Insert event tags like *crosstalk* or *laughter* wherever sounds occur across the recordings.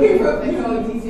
we were, you know,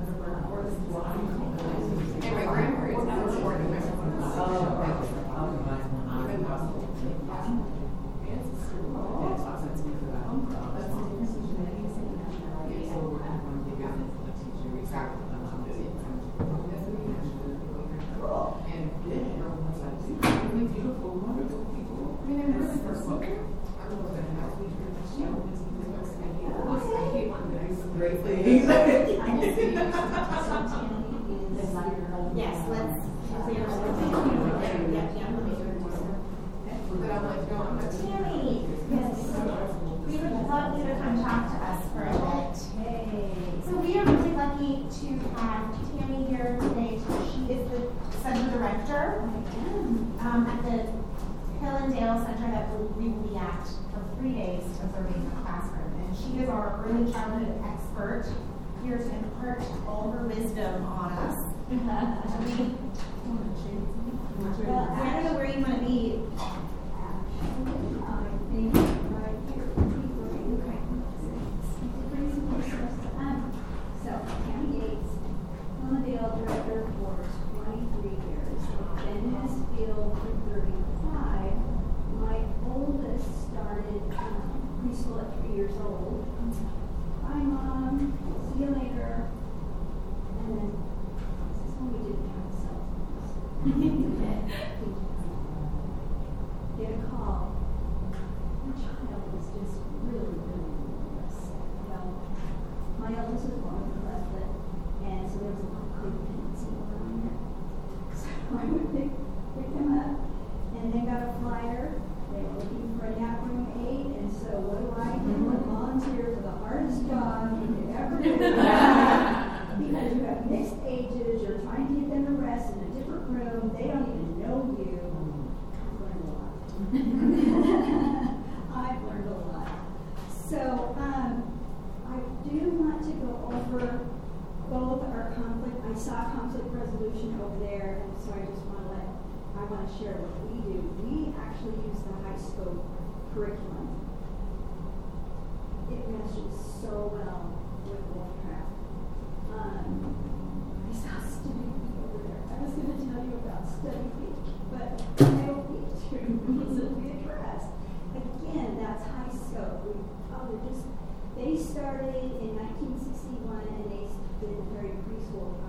resolution over there, and so I just want to let, I want to share what we do. We actually use the HighScope curriculum. It meshes so well with Wolfcraft. Um, I saw study week over there. I was going to tell you about study week, but I don't need to *laughs* because it'll be addressed. Again, that's HighScope. We, oh, they're just, they started in 1961 and they've been very preschool.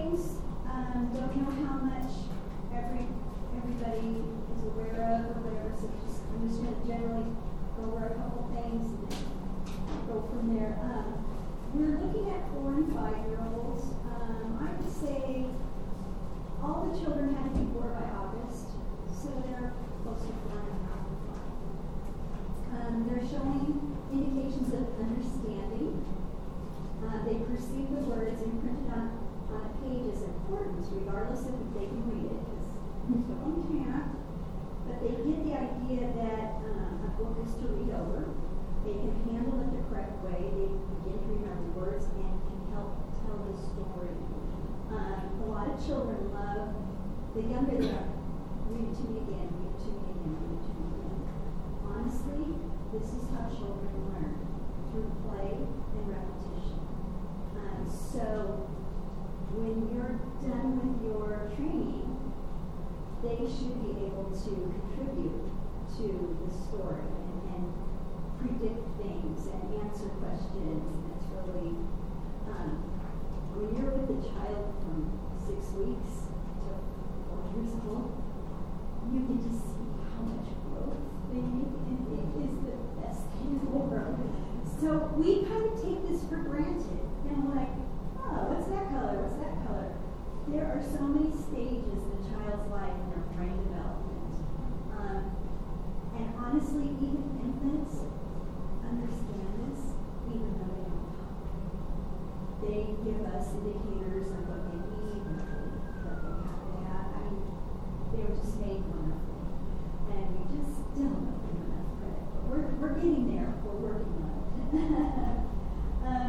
Things. Um, don't know how much every, everybody is aware of or whatever, so just, I'm just gonna generally go over a couple things and go from there. Um, we're looking at four and five-year-olds. Um, I would say all the children had to be born by August, so they're close to four and a half or five. Um, they're showing indications of understanding. Uh, they perceive the words imprinted on, page as important, regardless of if they can read it, because them can't. But they get the idea that um, a book is to read over. They can handle it the correct way. They begin to remember words and can help tell the story. Um, a lot of children love, the younger they are, read it to me again, read it to me again, read to me again. Honestly, this is how children learn through play and repetition. Um, so when you're done with your training, they should be able to contribute to the story and, and predict things and answer questions. It's really, um, when you're with a child from six weeks to four years old, you can just see how much growth they make, and it is the best thing in the world. So we kind of take this for granted, and like, oh, what's that color? What's that color? There are so many stages in a child's life in their brain development. Um, and honestly, even infants understand this, even though they don't talk. They give us indicators of what they need, what they, have to have. I mean, they were just made wonderfully. And we just still don't give enough credit. But we're, we're getting there. We're working on it. *laughs*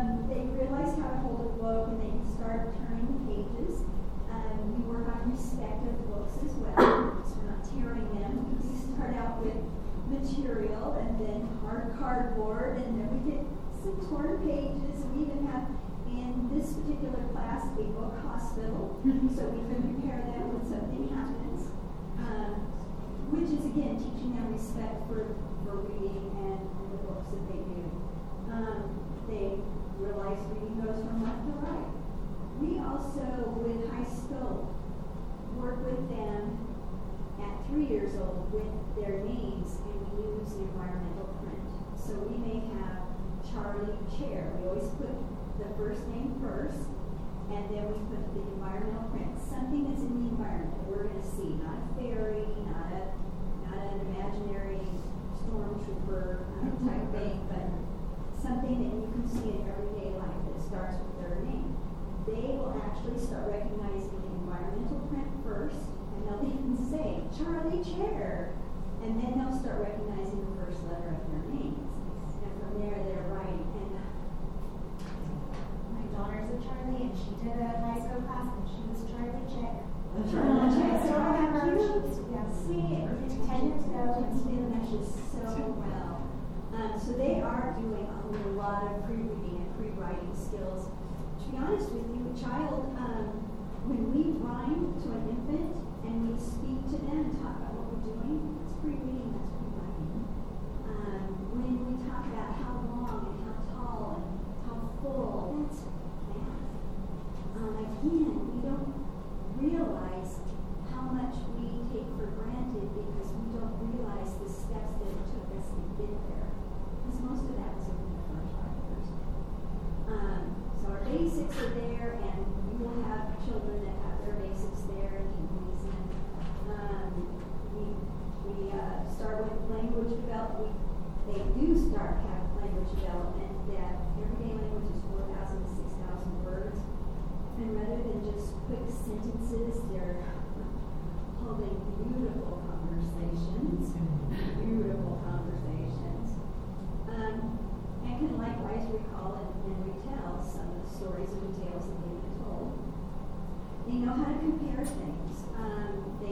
um, they realize how to hold a book and they can start turning the pages. Um, we work on respect of books as well, so we're not tearing them. We start out with material and then hard cardboard, and then we get some torn pages. We even have in this particular class a book hospital, so we can prepare them when something happens. Um, which is again teaching them respect for, for reading and, and the books that they do. Um, they realize reading goes from left to right. We also, with HighScope, work with them at three years old with their names and we use the environmental print. So we may have Charlie Chair. We always put the first name first and then we put the environmental print, something that's in the environment that we're going to see, not a fairy, not a not an imaginary stormtrooper uh, type thing, but something that you can see in everyday life that starts with their name. They will actually start recognizing the environmental print first, and they'll *laughs* even say Charlie Chair, and then they'll start recognizing the first letter of their names, and from there they're writing. And uh, My daughter's a Charlie, and she did a HighScope class, and she was Charlie Chick. Charlie Chick. So I remember, Cute. yes, See, ten years ago, and she did meshes so *laughs* well. Um, so they are doing a lot of pre-reading and pre-writing skills. To be honest with you, a child, um, when we rhyme to an infant and we speak to them and talk about what we're doing, that's pre-reading, that's pre-writing. Um, when we talk about how long and how tall and how full, that's math. Um, again, we don't realize how much we take for granted because we don't basics are there, and you will have children that have their basics there and you can use them. Um, we we uh, start with language development. They do start have language development that everyday language is 4,000 to 6,000 words. And rather than just quick sentences, they're holding beautiful conversations, mm-hmm. beautiful conversations to recall and, and retell some of the stories and tales that they've been told. They know how to compare things. Um, they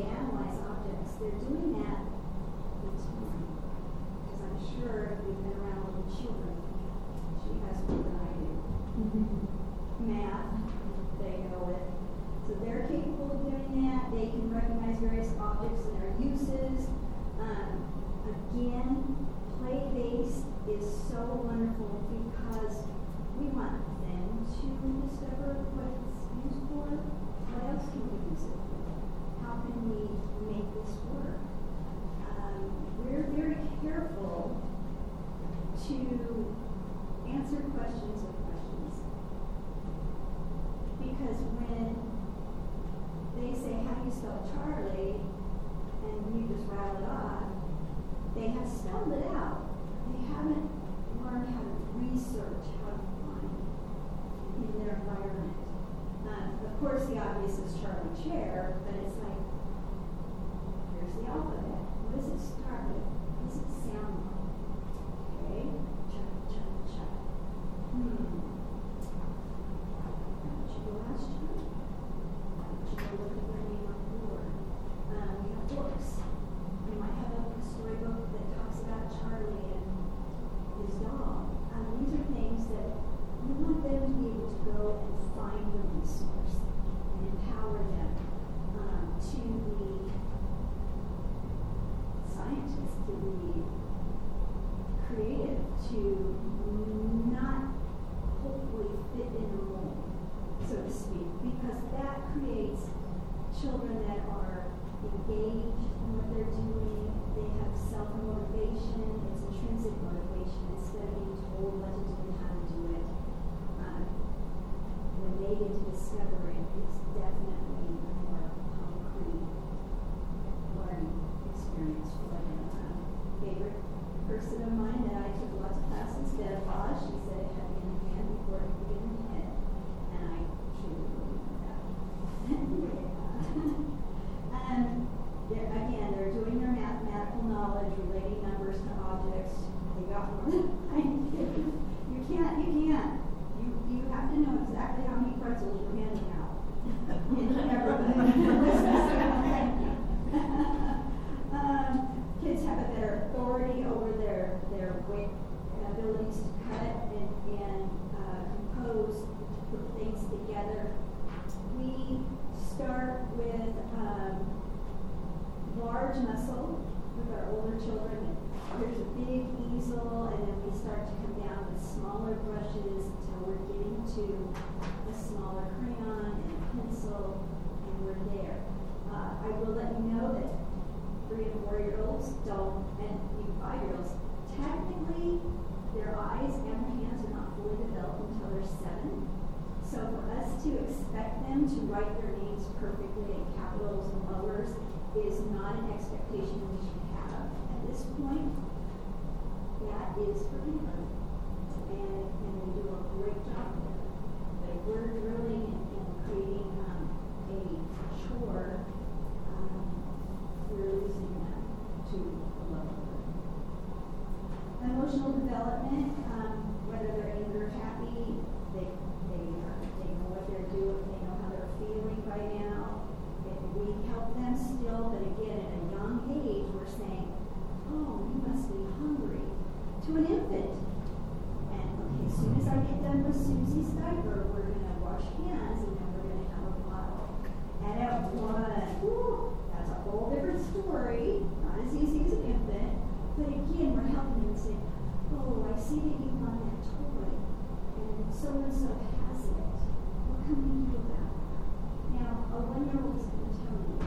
knowledge, relating numbers to objects. They got *laughs* do. You can't, you can't. You, you have to know exactly how many pretzels you're handing out. um, kids have a better authority over their, their weight abilities to cut and, and uh, compose, put things together. We start with um, large muscle with our older children. There's a big easel, and then we start to come down with smaller brushes until we're getting to a smaller crayon and a pencil, and we're there. Uh, I will let you know that three and four year olds don't, and even five year olds, technically their eyes and their hands are not fully developed until they're seven. So for us to expect them to write their names perfectly in capitals and lowers is not an expectation we should have at this point. That is for anybody. And, and we do a great job we're drilling and, creating um, a chore, um, we're losing them to the level Emotional development, um, whether they're angry or happy, they, they, are, they know what they're doing, they know how they're feeling by now we help them still, but again, at a young age, we're saying, oh, you must be hungry to an infant. And okay, as soon as I get done with Susie's diaper, we're going wash hands and then we're going to have a bottle. And at one, whew, that's a whole different story, not as easy as an infant. But again, we're helping them say, oh, I see that you want that toy, and so and so has it. What can we do about it? Now, a one-year-old is going to tell you.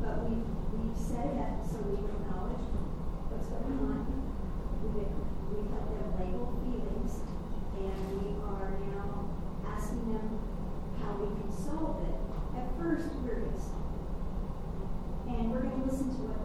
but we've, we've it so we acknowledge what's going on. We've, we've helped them label feelings, and we are now asking them how we can solve it. At first, we're going to solve it. And we're going to listen to what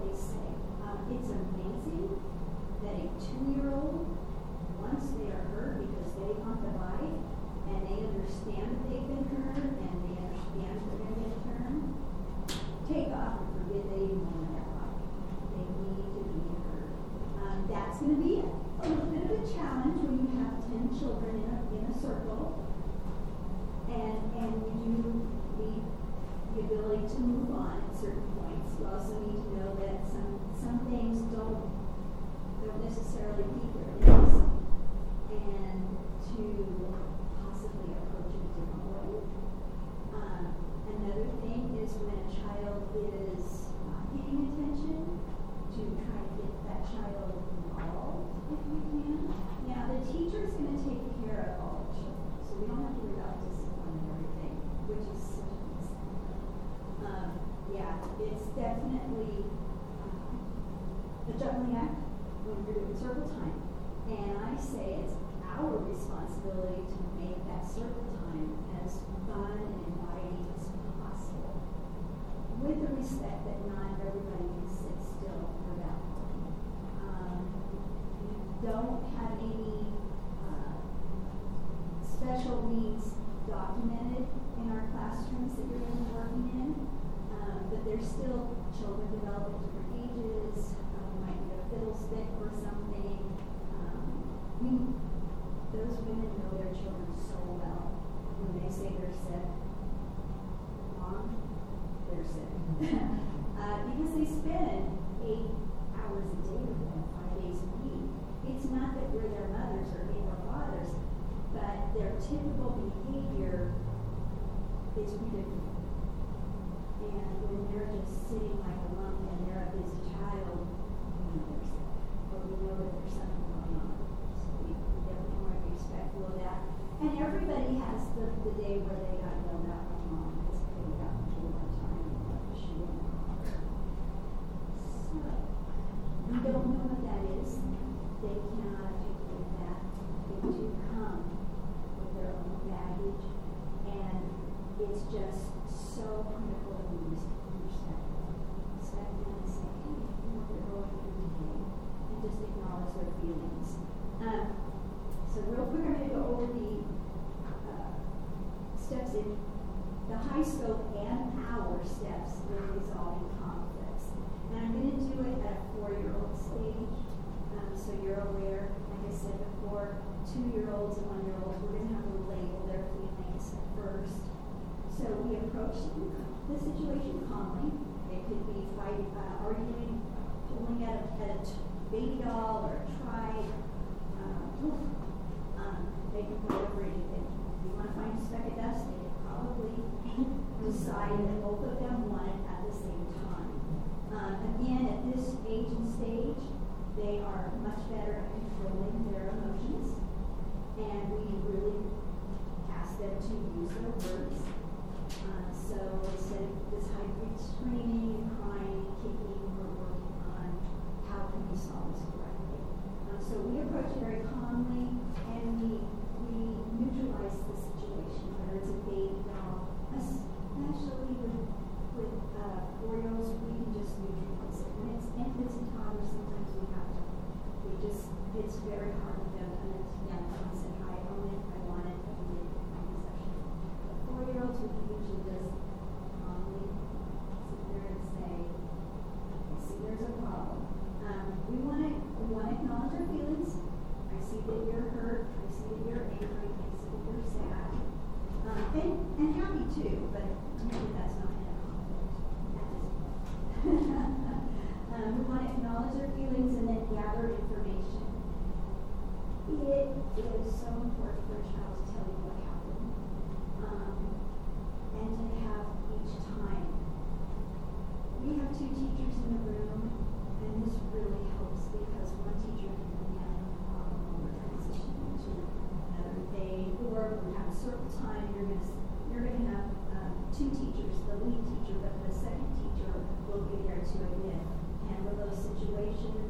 two teachers, the lead teacher, but the second teacher will be there to admit. And with those situations,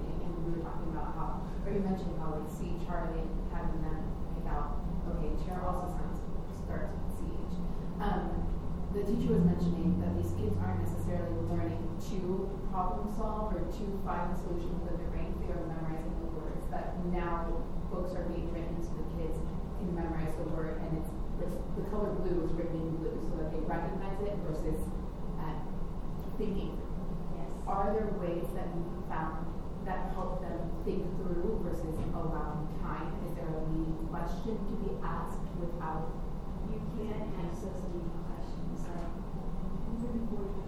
and we were talking about how, or you mentioned how like C Charlie, having them think out, okay, chair also sounds starts with CH. Um, the teacher was mentioning that these kids aren't necessarily learning to problem solve or to find solutions within their brain. They are memorizing the words that now books are being written so the kids can memorize the word, and it's the, color blue is written in blue so that they recognize it versus uh, thinking. Yes. Are there ways that we found that help them think through versus allowing time? Is there a leading question to be asked without? You can't ask those leading questions. Right?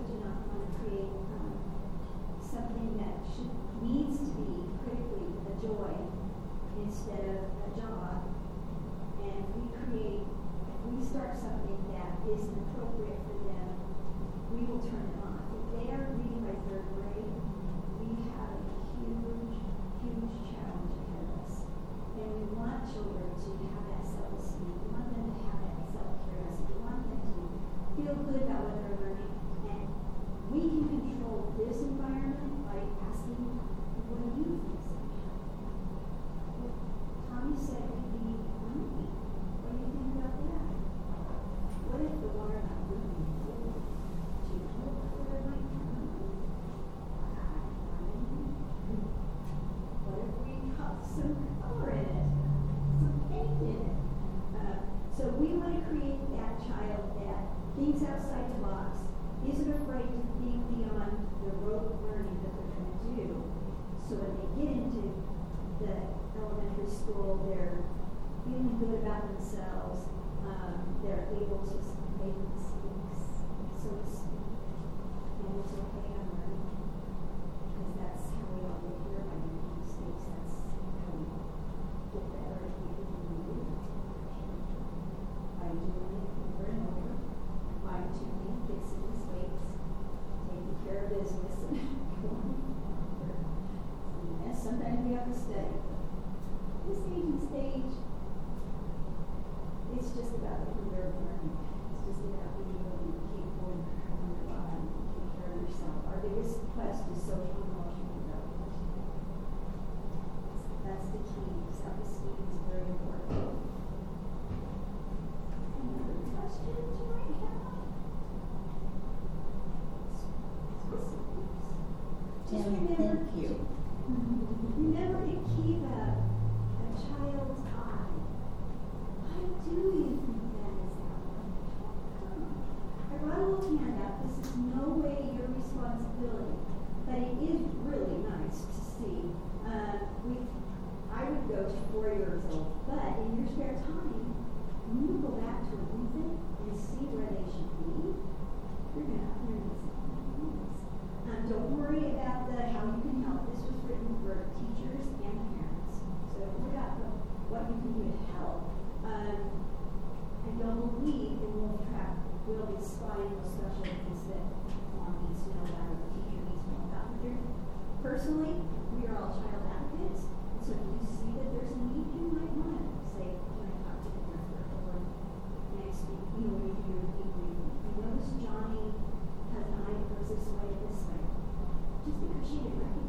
de nada. Thank you.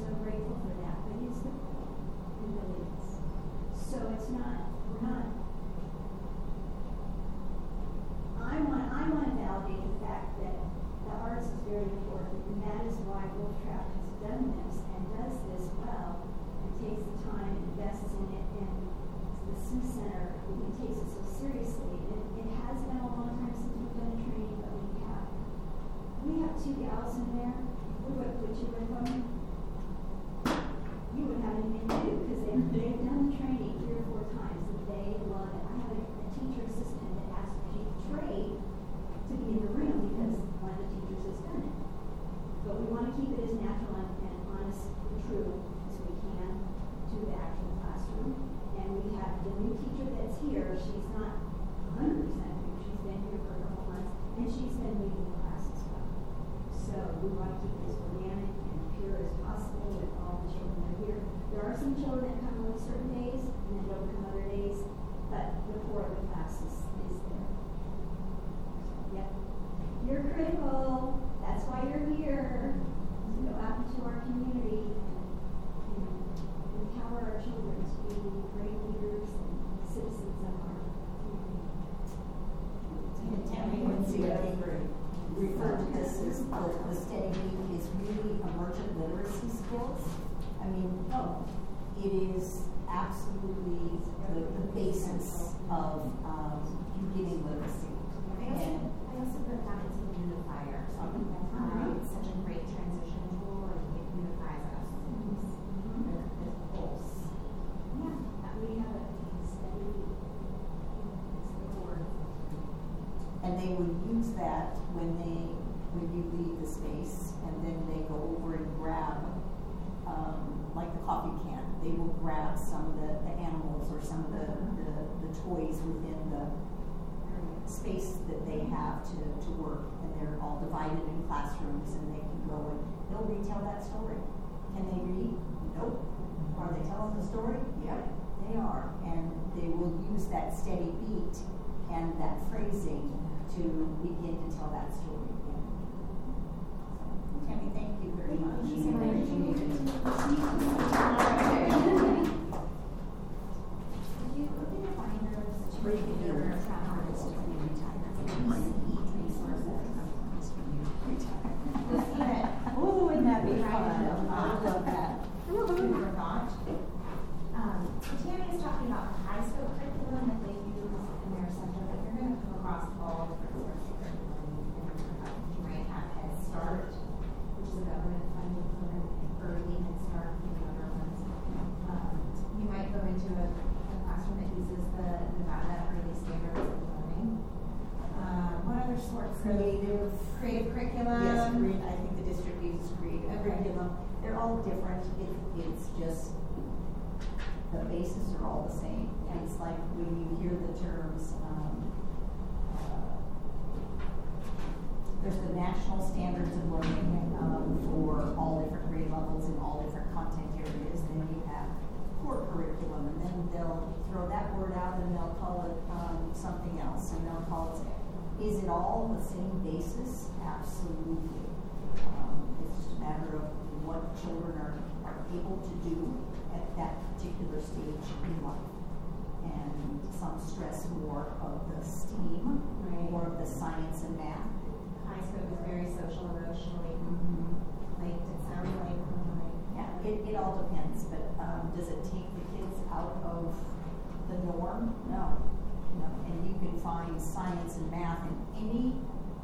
so grateful for that, but it's the, it really is. So it's not, we're not that when they when you leave the space and then they go over and grab um, like the coffee can, they will grab some of the, the animals or some of the, the, the toys within the space that they have to, to work and they're all divided in classrooms and they can go and they'll retell that story. Can they read? Nope. Are they telling the story? Yeah, they are. And they will use that steady beat and that phrasing to begin to tell that story again. Okay, thank you very much. Thank you. Creative. Curriculum. Yes, create, I think the district uses creative Okay. curriculum. They're all different. It, it's just, the bases are all the same. It's like when you hear the terms, um, uh, there's the national standards of learning, um, for all different grade levels in all different content areas. Then you have core curriculum, and then they'll throw that word out and they'll call it, um, something else, and they'll call it, is it all the same basis? Absolutely. Um, it's just a matter of what children are, are able to do at that particular stage in life. And some stress more of the STEAM, Right. more of the science and math. HighScope is very social, emotionally linked, it sounds like. Yeah, it, it all depends, but, um, does it take the kids out of the norm? No. And you can find science and math in any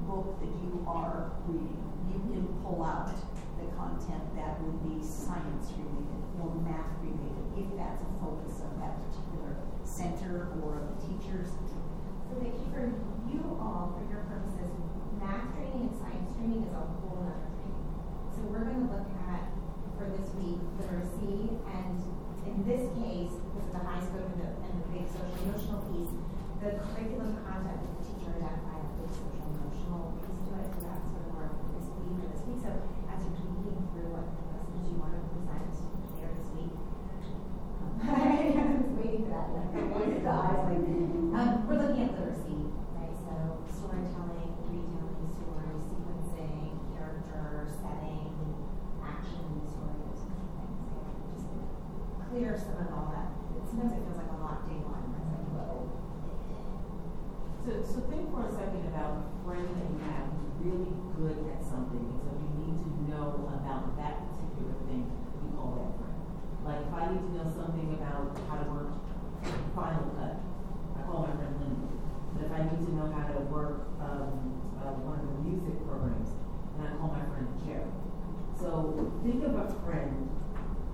book that you are reading. You can pull out the content that would be science related or math related, if that's a focus of that particular center or of the teachers. So Vicki, for you all, for your purposes, math training and science training is a whole other thing. So we're gonna look at, for this week, literacy, and in this case, because of the HighScope and the, and the big social emotional piece, the curriculum content that the teacher identified big social emotional piece to it, so that's sort of our this week or this week. So as you're thinking through what lessons you want to present later this week, I was *laughs* waiting for that. Like, I'm the eyes, like, um, we're looking at literacy, right? So storytelling, retelling stories, sequencing, character, setting, action the story, things. Yeah, just clear some of all that. Sometimes it feels like a lot day. So, so think for a second about a friend that you have who's really good at something, and so you need to know about that particular thing, you call that friend. Like if I need to know something about how to work Final Cut, I call my friend Linda. But if I need to know how to work, um, uh, one of the music programs, then I call my friend Jerry. So think of a friend,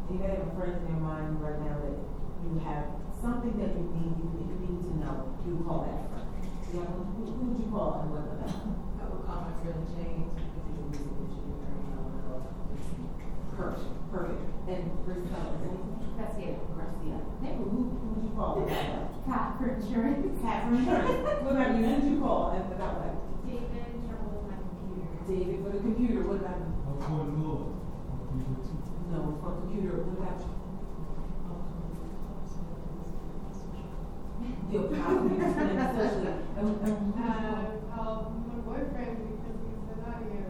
you may have a friend in your mind right now that you have something that you need, you, you need to know, you call that friend. Yeah, who, who who would you call and what about? I would call my friend James because he's a music engineer and I want to know about music. Perfect, perfect. And Priscilla, anything? That's it. Garcia. Hey, who, who would you call? Cat for insurance. Catherine Sherman. What about you? Who would you call and about what? David, trouble with my computer. David for the computer. What about you? I'll call Noah. I'll be with you. Computer. What about you? You'll probably explain especially. And, and who would you Uh, um, my boyfriend because he's an audio.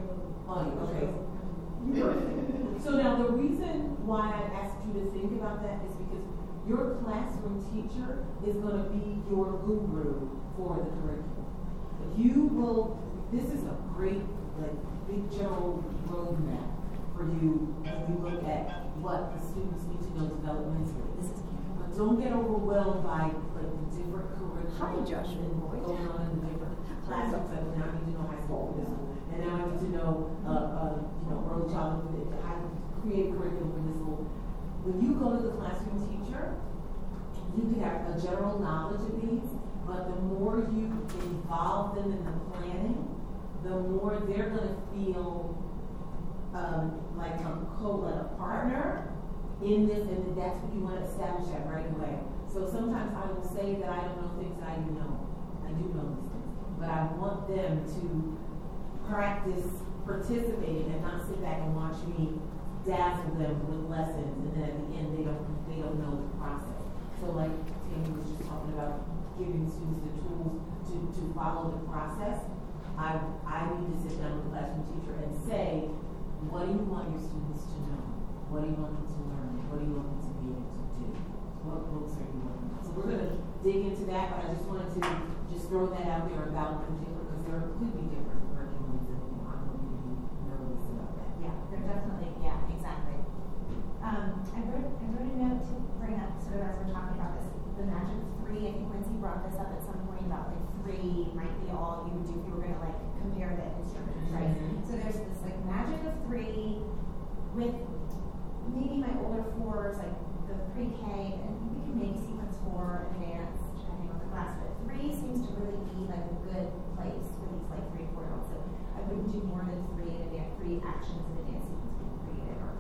Audio, okay. *laughs* So now the reason why I asked you to think about that is because your classroom teacher is going to be your guru for the curriculum. You will, this is a great, like, big general roadmap you you look at what the students need to know developmentally. But don't get overwhelmed by like the different curriculum. Hi, Joshua. going on in the different classrooms. Like, now I need to know HighScope for this one. And now I need to know, uh, uh, you know, early childhood, how to create curriculum for this little. When you go to the classroom teacher, you can have a general knowledge of these, but the more you involve them in the planning, the more they're going to feel um, like a co like a partner in this, and that's what you want to establish that right away. So sometimes I will say that I don't know things that I do know. I do know these things, but I want them to practice participating and not sit back and watch me dazzle them with lessons, and then at the end they don't they don't know the process. So like Tammy was just talking about giving students the tools to, to follow the process. I, I need to sit down with the classroom teacher and say, what do you want your students to know? What do you want them to learn? What do you want them to be able to do? What books are you learning? So we're going to dig into that, but I just wanted to just throw that out there about particular, because there could be different curriculums and I don't want you to be nervous about that. Yeah, they're definitely, yeah, exactly. Um, I wrote, I wrote a note to bring up, sort of as we're talking about this, the magic of three. I think Lindsay brought this up at some point about like three might be all you would do if you were gonna like compare the instruments, right? Mhm. So there's this like magic of three with maybe my older fours, like the pre-K, and we can maybe sequence four, advanced, depending on the class, but three really be like a good place for these like three, four year olds. actions in a dance sequence being created, or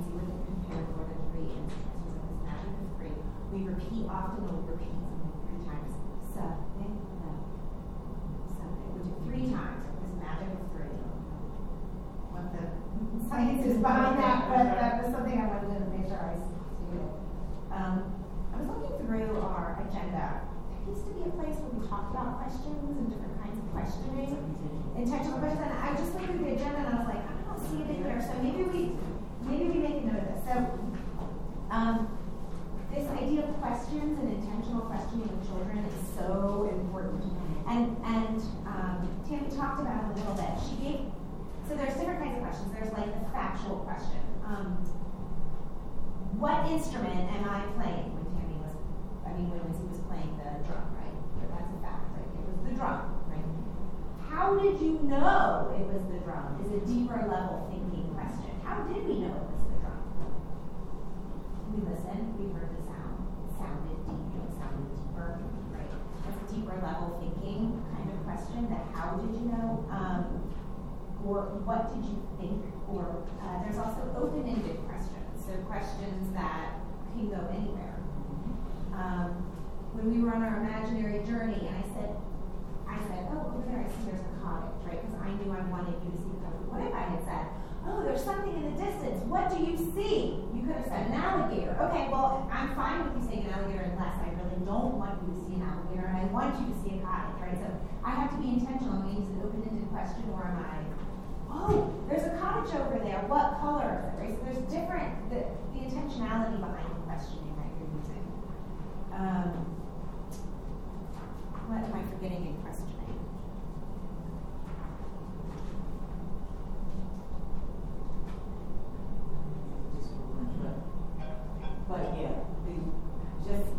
you wouldn't compare more than three instances this magic of three, we repeat often, we'll repeat something three times. Something, no. Something, we do three times, this magic of three. What the science is behind that, but that was something I wanted to make sure I stated. Um, I was looking through our agenda. There used to be a place where we talked about questions and different questioning, intentional questions. And I just looked at the agenda and I was like, I don't see it in. So maybe we, maybe we make a note of this. So, um, this idea of questions and intentional questioning of children is so important. And and um, Tammy talked about it a little bit. She gave so there's different kinds of questions. There's like the factual question. Um, what instrument am I playing when Tammy was, I mean, when he was playing the drum, right? That's a fact, right? It was the drum? How did you know it was the drum? Is a deeper level thinking question. How did we know it was the drum? We listened, we heard the sound. It sounded deep, it sounded deeper, right? That's a deeper level thinking kind of question that how did you know? Um, or what did you think? Or uh, there's also open-ended questions, so questions that can go anywhere. Um, when we were on our imaginary journey, and I said, I said, oh, over there, I see there's a cottage, right? Because I knew I wanted you to see. What if I had said, oh, there's something in the distance. What do you see? You could have said an alligator. Okay, well, I'm fine with you saying an alligator unless I really don't want you to see an alligator and I want you to see a cottage, right? So I have to be intentional. I'm going to use an open-ended question, or am I oh, there's a cottage over there. What color? Right? So there's different, the, the intentionality behind the questioning that you're using. Um, what am I forgetting in questioning? But yeah, the, just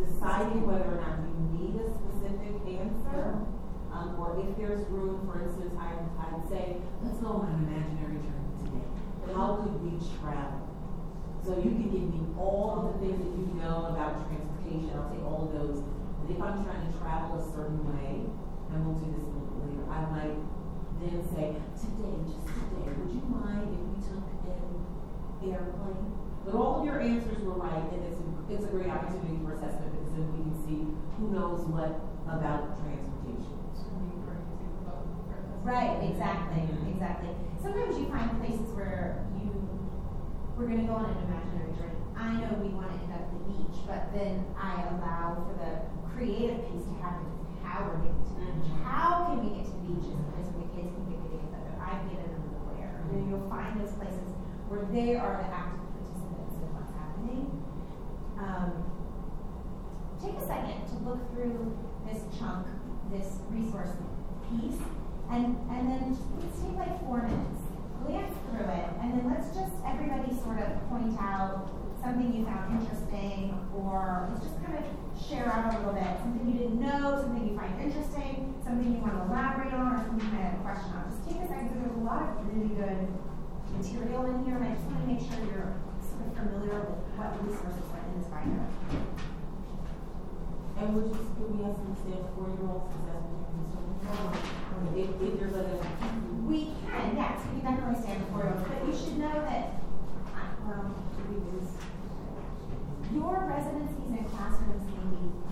deciding whether or not you need a specific answer um, or if there's room, for instance, I, I would say, let's go on an imaginary journey today. How could we travel? So you can give me all of the things that you know about transportation. I'll take all of those. And if I'm trying to travel a certain way, and we'll do this a little later, I might then say, today, just today, would you mind if we took an airplane? But all of your answers were right, and it's a, it's a great opportunity for assessment because then we can see who knows what about transportation. Right, exactly, exactly. Sometimes you find places where we're going to go on an imaginary journey. I know we want to end up at the beach, but then I allow for the creative piece to happen. How we're getting to the beach. Mm-hmm. How can we get to the beach as a place where the kids can get together? I've given them the where. And you'll find those places where they are the active participants in what's happening. Um, take a second to look through this chunk, this resource piece and, and then let's take like four minutes, glance through it, and then let's just everybody sort of point out something you found interesting, or let's just kind of share out a little bit, something you didn't know, something you find interesting, something you want to elaborate on, or something you might have a question on. Just take a second, there's a lot of really good material in here, and I just want to make sure you're sort of familiar with what resources are in this binder. And would you, we have some say four-year-olds, because that's what you're concerned if, if there's a. We can, yes, we can definitely stand before you, but you should know that, uh, well, your residencies and classrooms may be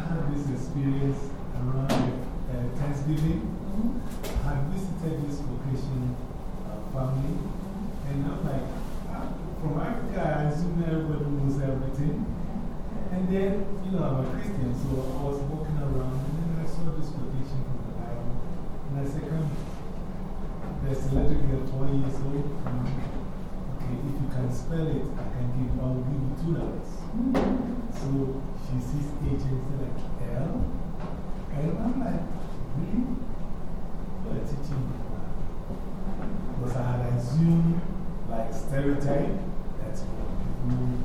had this experience around uh, Thanksgiving. I visited this Caucasian uh, family, and I'm like, ah, from Africa, I assume everybody knows everything. And then, you know, I'm a Christian, so I was walking around, and then I saw this quotation from the Bible, and I said, come, there's a little girl, 20 years old. um, Okay, if you can spell it, I can give, I will give you two dollars. So she sees And it's like L. And I'm mm-hmm. like, really? You are teaching me. Because I had assumed, like, stereotype, that's what people,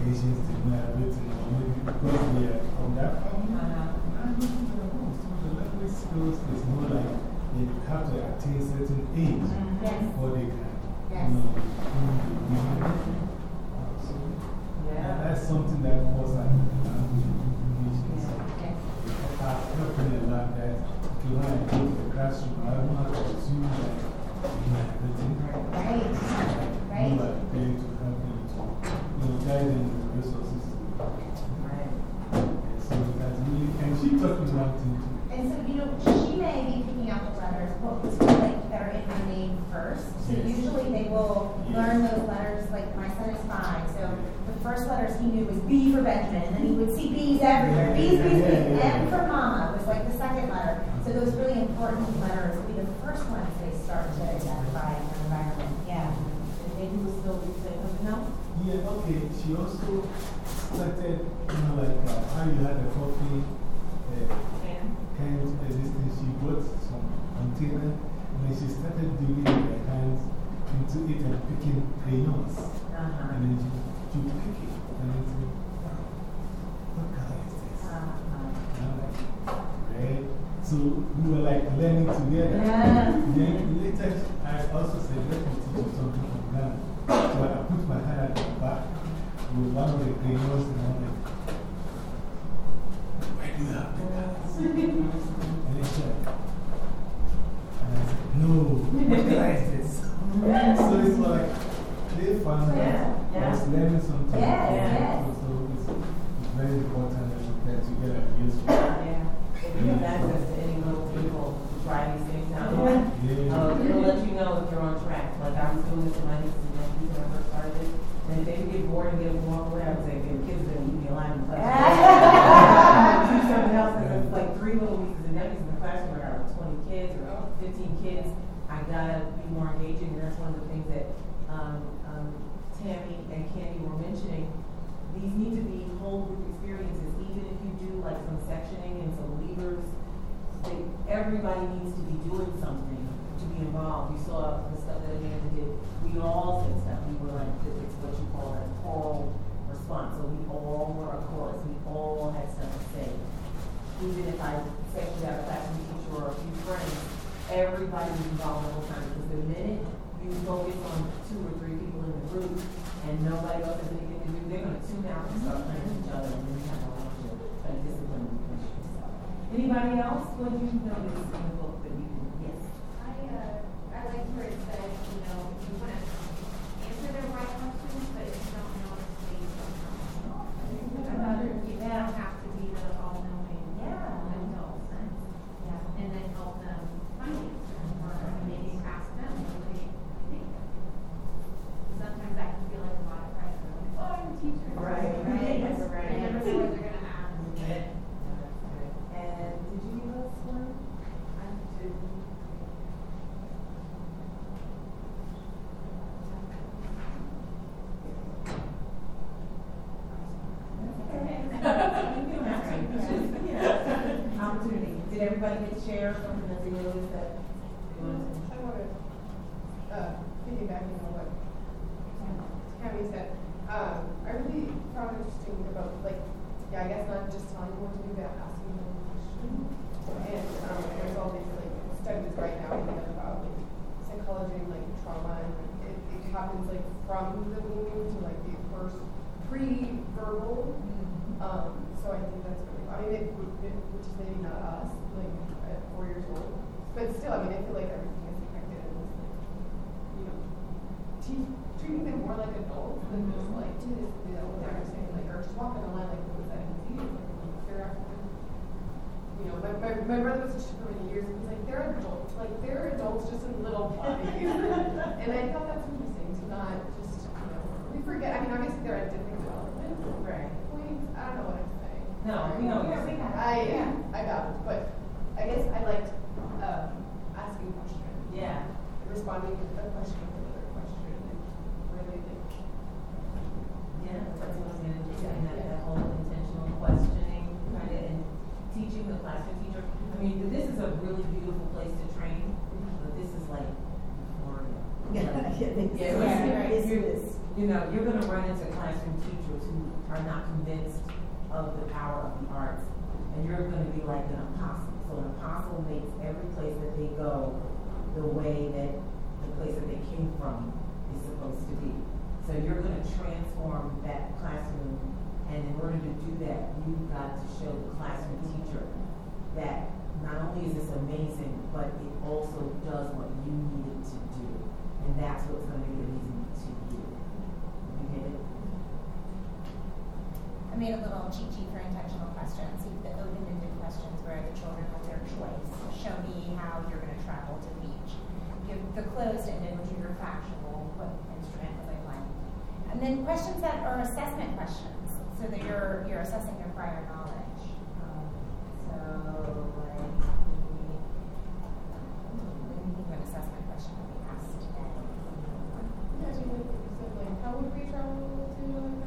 Asians, they know everything, or maybe because they are from that family. I don't think they're wrong. So the language skills is more like they have to attain certain age Yes. before they can, Yes. you know, That's something that was like language information. So Yes. it has helped me a lot that okay, when I go to the classroom, I don't have to assume that you know everything. Right, right. You are there to help them to, you know, guide them with the resources. Right. And so that's really, and she taught me one thing too. And so, you know, she may be picking out the letters, what was like that are in her name first. So Yes. usually they will Yes. learn those letters, like my son is five, so the first letters he knew was B for Benjamin, and then he would see B's everywhere. Yeah, B's, B's, yeah, B's. yeah. M for mama was like the second letter. So those important letters will be the first ones they start to identify in their environment. Yeah. And maybe we'll still be saying something else? Yeah, okay. She also started, you know, like uh, how you had the coffee uh, Can? cans, uh, this thing. She bought some container and then she started digging her hands into it and picking crayons. Uh-huh. And then she, she would pick it and then say, wow, what color is this? Uh-huh. And I'm like, red. So we were like learning together. Yeah. Then later, I also said, let me teach you something from Ghana. So I put my hand at the back with one of the crayons and I'm like, where do you have the colors? And they said, and I said, no, what color is this? so it's like, they found out Yeah, I was learning something. Yes, So- yes. So it's, it's very important that that you get a useful. Yeah. If you have access to any little people to try these things out, Yeah. Yeah. uh, it'll let you know if you're on track. Like I was doing this with my nieces and nephews when I first started this. And if they would get bored and get warm away, I would say, okay, the kids are going to eat me alive in class. Do something else. And it's like three little nieces and nephews in the classroom where I have 20 kids or 15 kids. I gotta be more engaging. And that's one of the things that um, um, Tammy and Candy were mentioning. These need to be whole group experiences, even if you do like some sectioning and some levers. They, everybody needs to be doing something to be involved. You saw the stuff that Amanda did. We all said stuff. We were like, it's what you call a choral response. So we all were a chorus. We all had stuff to say. Even if I sectioned out a classroom teacher or a few friends, everybody was involved the whole time. Because the minute you focus on two or three people in the group and nobody else has anything to do, they're going to tune out and start playing with each other. And then you have a lot of discipline. Anybody else? What you notice in the book that you yes? I, uh, I like where it says, you know, you want to answer the right questions, but if you don't know, it's maybe you don't know. You don't have to be the all-knowing Yeah. adult, Yeah. and then help them find the answer, or maybe ask them what they think. Sometimes that can feel like a lot of pressure, like, oh, I'm a teacher. Right, Right, right, I never know what they're everybody get to share something that they noticed that they wanted to? I want to, uh, piggybacking on what Tammy said, um, I really found it interesting about, like, yeah, I guess not just telling you what to do, but asking them questions. And, um, there's all these, like, studies right now about, like, psychology and, like, trauma, and it, it happens, like, from the womb to, like, the first pre-verbal. Um, so I think that's really, I mean, it, it, which is maybe not us, like, at four years old, but still, I mean, I feel like everything is connected and it's like, you know, te- treating them more like adults than just like, do this, do that, what they're saying, like, or just walking the line like, what was that easy? Like, they're actually, you know, my, my, my brother was a teacher for many years, and he's like, they're adults, like, they're adults just in little bodies. and I thought that's interesting to not just, you know, we forget, I mean, obviously they're at different development, Right. points, I don't know what I'm saying. No, we know what you're Yeah, saying. I, I got it, but I guess I liked, um, asking questions. Yeah. Responding to a question with another question, and really like, Yeah, that's what I was gonna do, and that, that whole intentional questioning, kind of, and teaching the classroom teacher. I mean, this is a really beautiful place to train, but this is like Florida. Like, Yeah, Yeah, yes, you're- it is. You know, you're gonna run into classroom teachers who are not convinced of the power of the arts, and you're gonna be like an apostle. So an apostle makes every place that they go the way that the place that they came from is supposed to be. So you're gonna transform that classroom, and in order to do that, you've got to show the classroom teacher that not only is this amazing, but it also does what you need it to do. And that's what's gonna be amazing to you. You get it? I made a little cheat sheet for intentional questions, the open-ended questions where the children have their choice. Show me how you're going to travel to the beach. Give the closed-ended, which are your factual, what instrument was I playing? And then questions that are assessment questions, so that you're you're assessing your prior knowledge. Um, so, an assessment question asked today. yeah, so like, how would we travel to?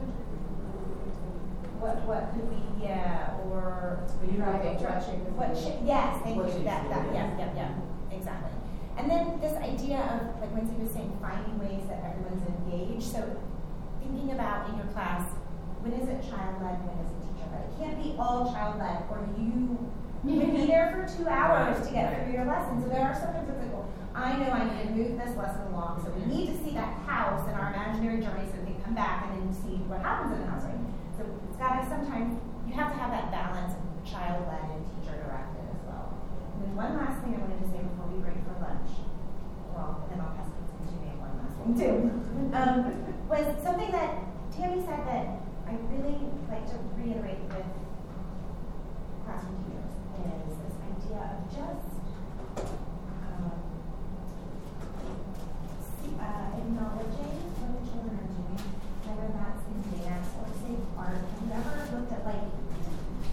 What, what could we, yeah, or. But you're not Right, gonna right. try- What should, yes, thank you, that, that, yeah, yeah. yeah, exactly. And then this idea of, like Lindsay was saying, finding ways that everyone's engaged, so thinking about in your class, when is it child-led, when is it teacher-led? It can't be all child-led, or you, you can be *laughs* there for two hours to get through your lesson, so there are sometimes it's like, well, I know I need to move this lesson along, so we need to see that house in our imaginary journey so we can come back and then see what happens in the house, right? So it's gotta sometimes, you have to have that balance of child-led and teacher-directed as well. And then one last thing I wanted to say before we break for lunch, well, then I'll pass it to you, one last thing too, um, was something that Tammy said that I really like to reiterate with classroom teachers is this idea of just um, uh, acknowledging what the children are whether that's in dance or say art. Have you ever looked at like,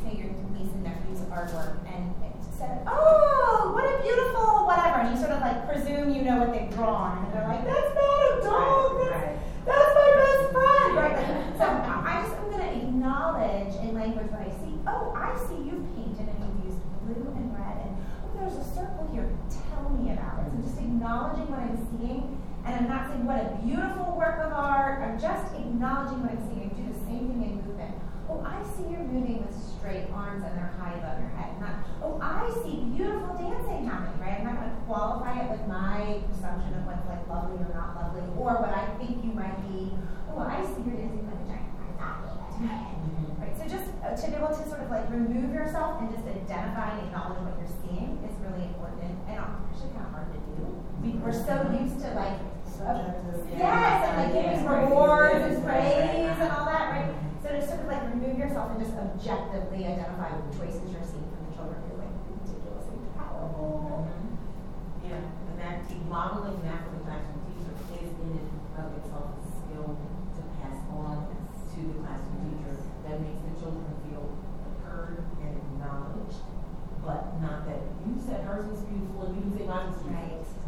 say your niece and nephew's artwork and said, "Oh, what a beautiful whatever," and you sort of like presume you know what they've drawn, and they're like, "That's not a dog. That's, right. that's my best friend." Right? Like, so I just am going to acknowledge in language what I see. Oh, I see you've painted and you've used blue and red, and oh, there's a circle here. Tell me about it. So just acknowledging what I'm seeing, and I'm not saying what a beautiful work of art. I'm just acknowledging what I'm seeing. I do the same thing in movement. Oh, I see you're moving with straight arms and they're high above your head. Not, oh, I see beautiful dancing happening, right? I'm not going to qualify it with my perception of what's like lovely or not lovely, or what I think you might be. Oh, I see you're dancing like a giant Right, so just uh, to be able to sort of like remove yourself and just identify and acknowledge what you're seeing is really important and actually kind of hard to do. We, we're so used to like. Yes, and like giving Yeah. rewards and praise and all that, right? So to sort of like remove yourself and just objectively identify the choices you're seeing from the children who are like ridiculously powerful. Mm-hmm. Yeah, and that modeling that for the classroom teacher is in and of itself a skill to pass on to the classroom teacher that makes the children feel heard and acknowledged, but not that you said hers was beautiful and you didn't say mine was beautiful. Right.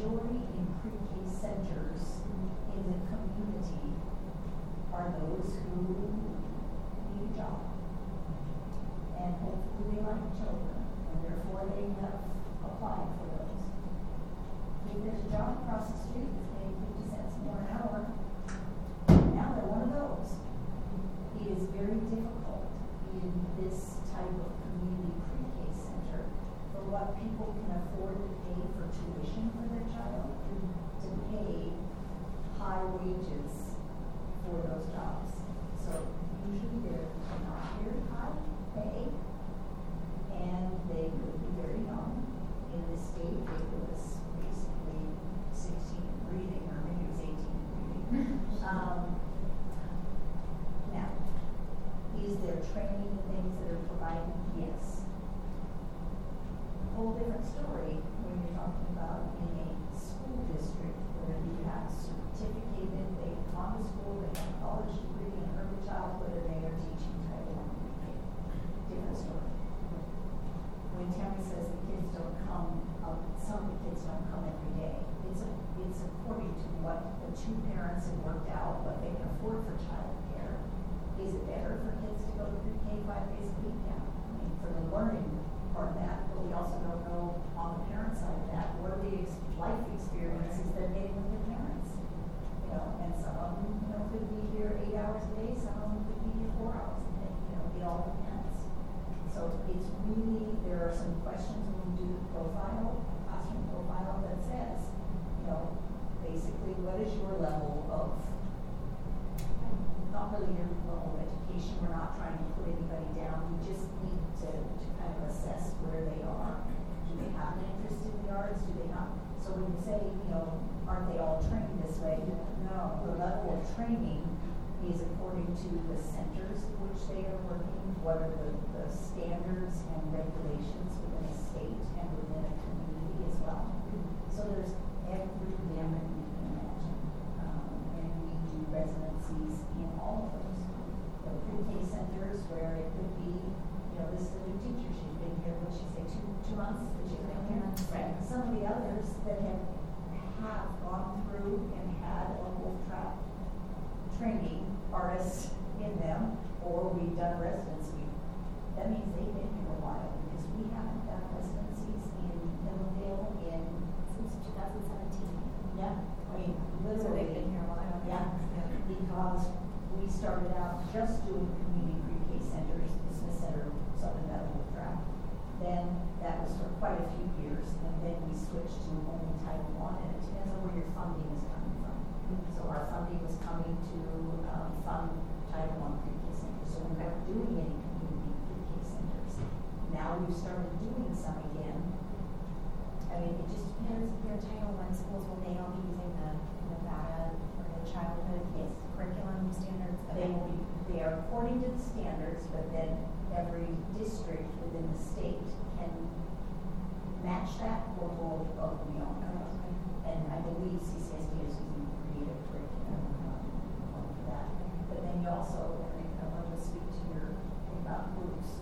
Majority in pre-K centers in the community are those who need a job. And hopefully they like children, and therefore they have applied for those. If there's a job across the street that's paying fifty cents more an hour, now they're one of those. It is very difficult in this type of community pre-K center for what people can afford to pay for tuition for their child, to pay high wages for those jobs. So usually they're not very high pay, and they could be very young. In this state, it was basically sixteen and breathing, or maybe it was eighteen and breathing. Um, now, is there training and things that are provided? Yes. Whole different story when you're talking about in a school district where you have certificated, they've gone to school, they have a college degree in early childhood, and they are teaching Title I. Different story. When Tammy says the kids don't come, uh, some of the kids don't come every day, it's, a- it's according to what the two parents have worked out, what they can afford for childcare. Is it better for kids to go to pre-K five days a week? Yeah. I mean, for the learning of that, but we also don't know on the parent side of that, what are the life experiences they're getting with their parents? You know, and some of them, you know, could be here eight hours a day, some of them could be here four hours a day, you know, it all depends. So it's really, there are some questions when we do the profile, classroom profile that says, you know, basically, what is your level of not really your level of education, we're not trying to put anybody down, we just need to, to assess where they are. Do they have an interest in the arts, do they not? So when you say, you know, aren't they all trained this way? No, the level of training is according to the centers in which they are working, what are the, the standards and regulations within a state and within a community as well. So there's every gamut you can imagine. Um, and we do residencies in all of those. The pre-K centers where it could be, know, this is a new teacher, she's been here, what she say, two, two months that she's been here? Right. Some of the others that have, have gone through and had a Wolf Trap training artists in them, or we've done a residency, that means they've been here a while, because we haven't the schools, will they all be using the Nevada Early Childhood yes. curriculum standards? They will be. They are according to the standards, but then every district within the state can match that or of above and beyond. And I believe CCSD is using creative curriculum um, for that. But then you also, I think I want to speak to your thing about groups.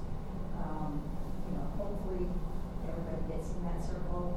Um, you know, hopefully everybody gets in that circle.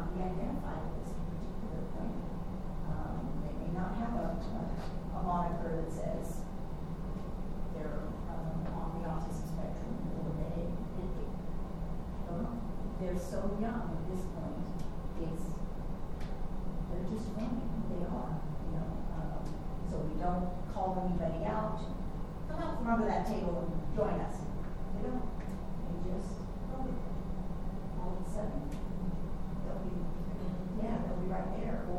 Um, not be identified at this particular point. Um, they may not have a, a, a moniker that says they're um, on the autism spectrum or they, um, they're so young at this point. It's they're just learning who they are, you know. Um, so we don't call anybody out. Come out from under that table and join us. They don't.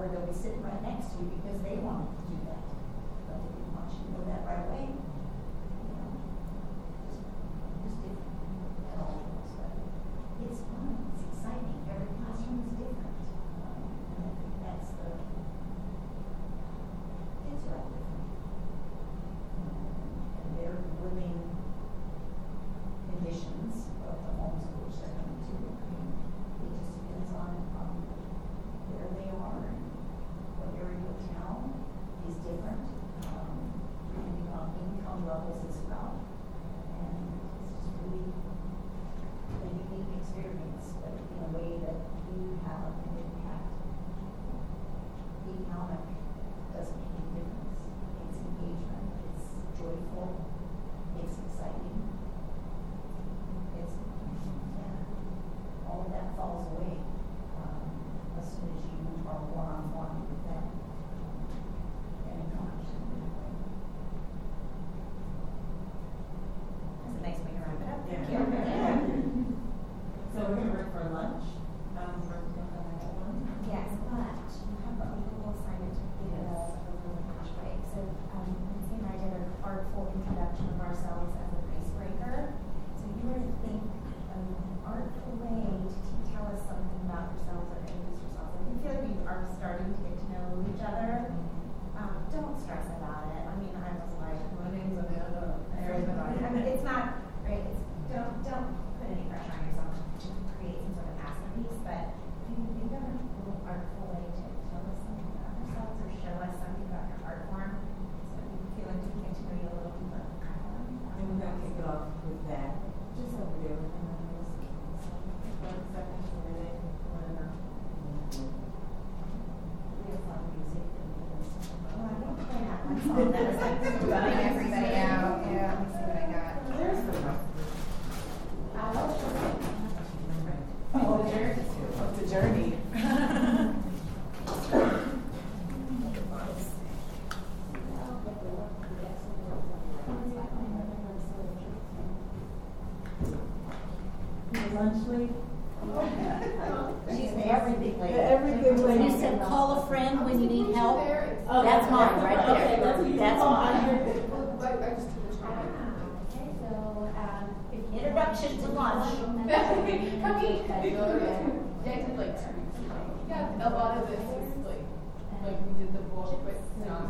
or they'll be sitting right next to you because they wanted to do that. But they didn't want you to know that right away. Oh, that's